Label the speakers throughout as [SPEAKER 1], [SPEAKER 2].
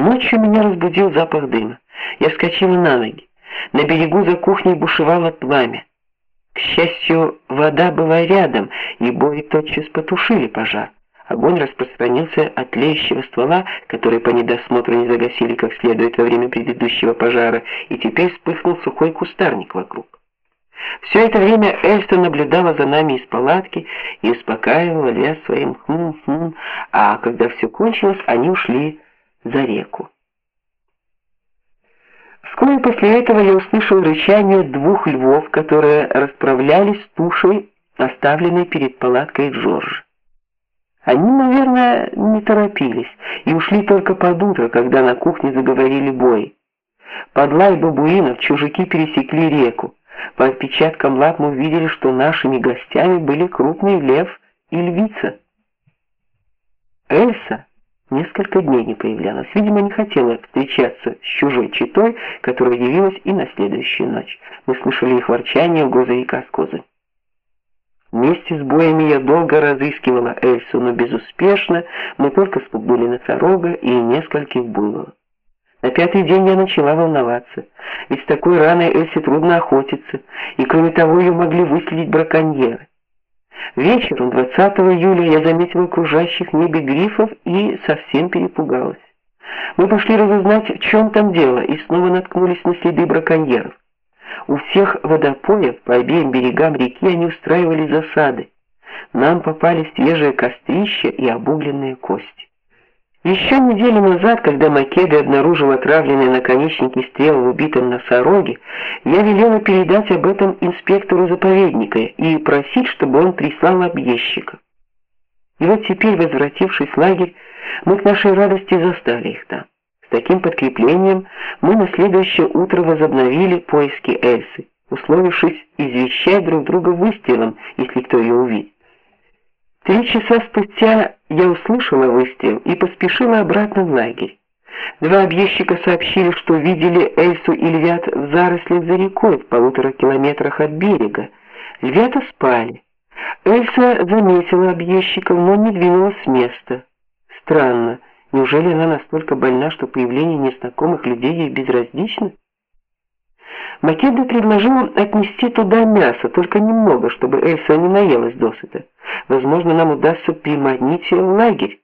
[SPEAKER 1] Ночью меня разбудил запах дыма. Я вскочила на ноги. На берегу за кухней бушевало пламя. К счастью, вода была рядом, и бои тотчас потушили пожар. Огонь распространился от тлеющего ствола, который по недосмотру не загасили как следует во время предыдущего пожара, и теперь вспыхнул сухой кустарник вокруг. Все это время Эльса наблюдала за нами из палатки и успокаивала лес своим хм-хм, а когда все кончилось, они ушли за реку. Вскоре после этого я услышал рычание двух львов, которые расправлялись с тушей, оставленной перед палаткой Джорджа. Они, наверное, не торопились и ушли только под утро, когда на кухне заговорили бои. Под лай бабуинов чужаки пересекли реку. По отпечаткам лап мы увидели, что нашими гостями были крупный лев и львица. Эльса несколько дней не появлялась. Видимо, не хотела встречаться с чужой читой, которая явилась и на следующую ночь. Мы слышали их ворчание у грузовика с козами. Вместе с боями я долго разыскивала Эльсу, но безуспешно. Мы только спугнули носорога и нескольких буйволов. На пятый день я начала волноваться, ведь с такой раной Эльсе трудно охотиться, и кроме того ее могли выследить браконьеры. Вечером 20 июля я заметила кружащих в небе грифов и совсем перепугалась. Мы пошли разузнать, в чем там дело, и снова наткнулись на следы браконьеров. У всех водопоев по обеим берегам реки они устраивали засады. Нам попали свежие кострища и обугленные кости. Еще неделю назад, когда Македы обнаружил отравленные наконечники стрел в убитом носороге, я велела передать об этом инспектору заповедника и просить, чтобы он прислал объездчиков. И вот теперь, возвратившись в лагерь, мы к нашей радости застали их там. С таким подкреплением мы на следующее утро возобновили поиски Эльсы, условившись извещать друг друга выстрелом, если кто ее увидит. Три часа спустя я услышала выстрел и поспешила обратно в лагерь. Два объездчика сообщили, что видели Эльсу и львят в зарослях за рекой в полутора километрах от берега. Львята спали. Эльса заметила объездчиков, но не двинулась с места. Странно, неужели она настолько больна, что появление незнакомых людей ей безразлично? Македа предложил отнести туда мясо, только немного, чтобы Эльса не наелась досыта. Возможно, нам удастся приманить ее в лагерь.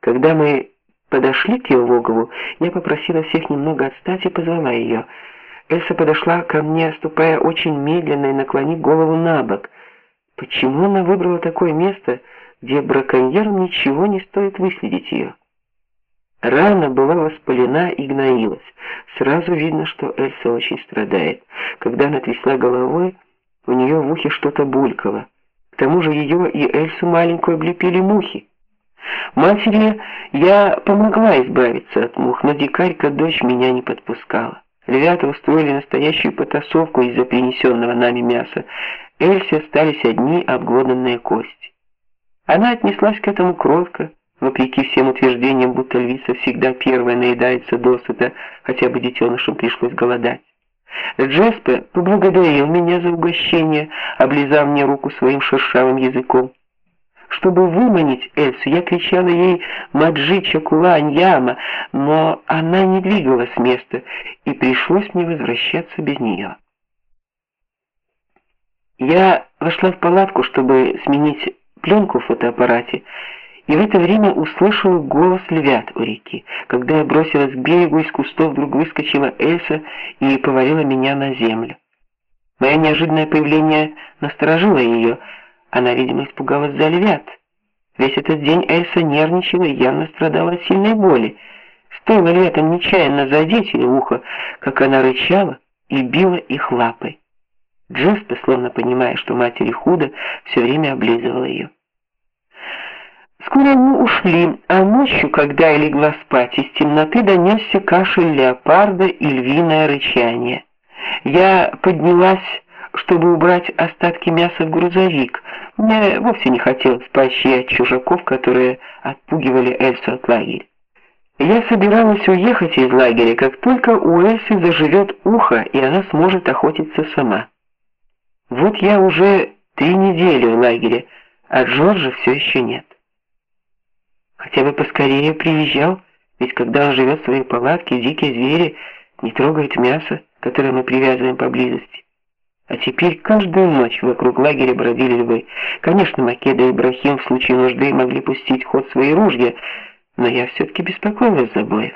[SPEAKER 1] Когда мы подошли к ее логову, я попросила всех немного отстать и позвала ее. Эльса подошла ко мне, ступая очень медленно и наклонив голову на бок. Почему она выбрала такое место, где браконьерам ничего не стоит выследить ее? Рана была воспалена и гноилась. Сразу видно, что Эльса очень страдает. Когда она трясла головой, у нее в ухе что-то булькало. К тому же ее и Эльсу маленькую облепили мухи. Матери я помогла избавиться от мух, но дикарька дочь меня не подпускала. Ребята устроили настоящую потасовку из-за принесенного нами мяса. Эльсе остались одни обглоданные кости. Она отнеслась к этому кротко, вопреки всем утверждениям, будто львица всегда первая наедается досыта, хотя бы детенышам пришлось голодать. Джеспе поблагодарил меня за угощение, облизав мне руку своим шершавым языком. Чтобы выманить Эльсу, я кричала ей «Маджи Чакула Аньяма», но она не двигалась с места, и пришлось мне возвращаться без нее. Я вошла в палатку, чтобы сменить пленку в фотоаппарате, и в это время услышала голос львят у реки. Когда я бросилась к берегу, из кустов вдруг выскочила Эльса и повалила меня на землю. Мое неожиданное появление насторожило ее. Она, видимо, испугалась за львят. Весь этот день Эльса нервничала и явно страдала от сильной боли. Стоило львятам нечаянно задеть ее ухо, как она рычала и била их лапой. Джеспа, словно понимая, что матери худо, все время облизывала ее. Скоро они ушли, а ночью, когда я легла спать, из темноты донесся кашель леопарда и львиное рычание. Я поднялась, чтобы убрать остатки мяса в грузовик. Мне вовсе не хотелось поощрять чужаков, которые отпугивали Эльсу от лагеря. Я собиралась уехать из лагеря, как только у Эльсы заживет ухо, и она сможет охотиться сама. Вот я уже три недели в лагере, а Джорджа все еще нет. Хотя бы поскорее приезжал, Ведь когда он живет в своей палатке, дикие звери не трогают мясо, которое мы привязываем поблизости. А теперь каждую ночь вокруг лагеря бродили львы. Конечно, Македа и Ибрахим в случае нужды могли пустить в ход свои ружья, но я все таки беспокоилась за боев.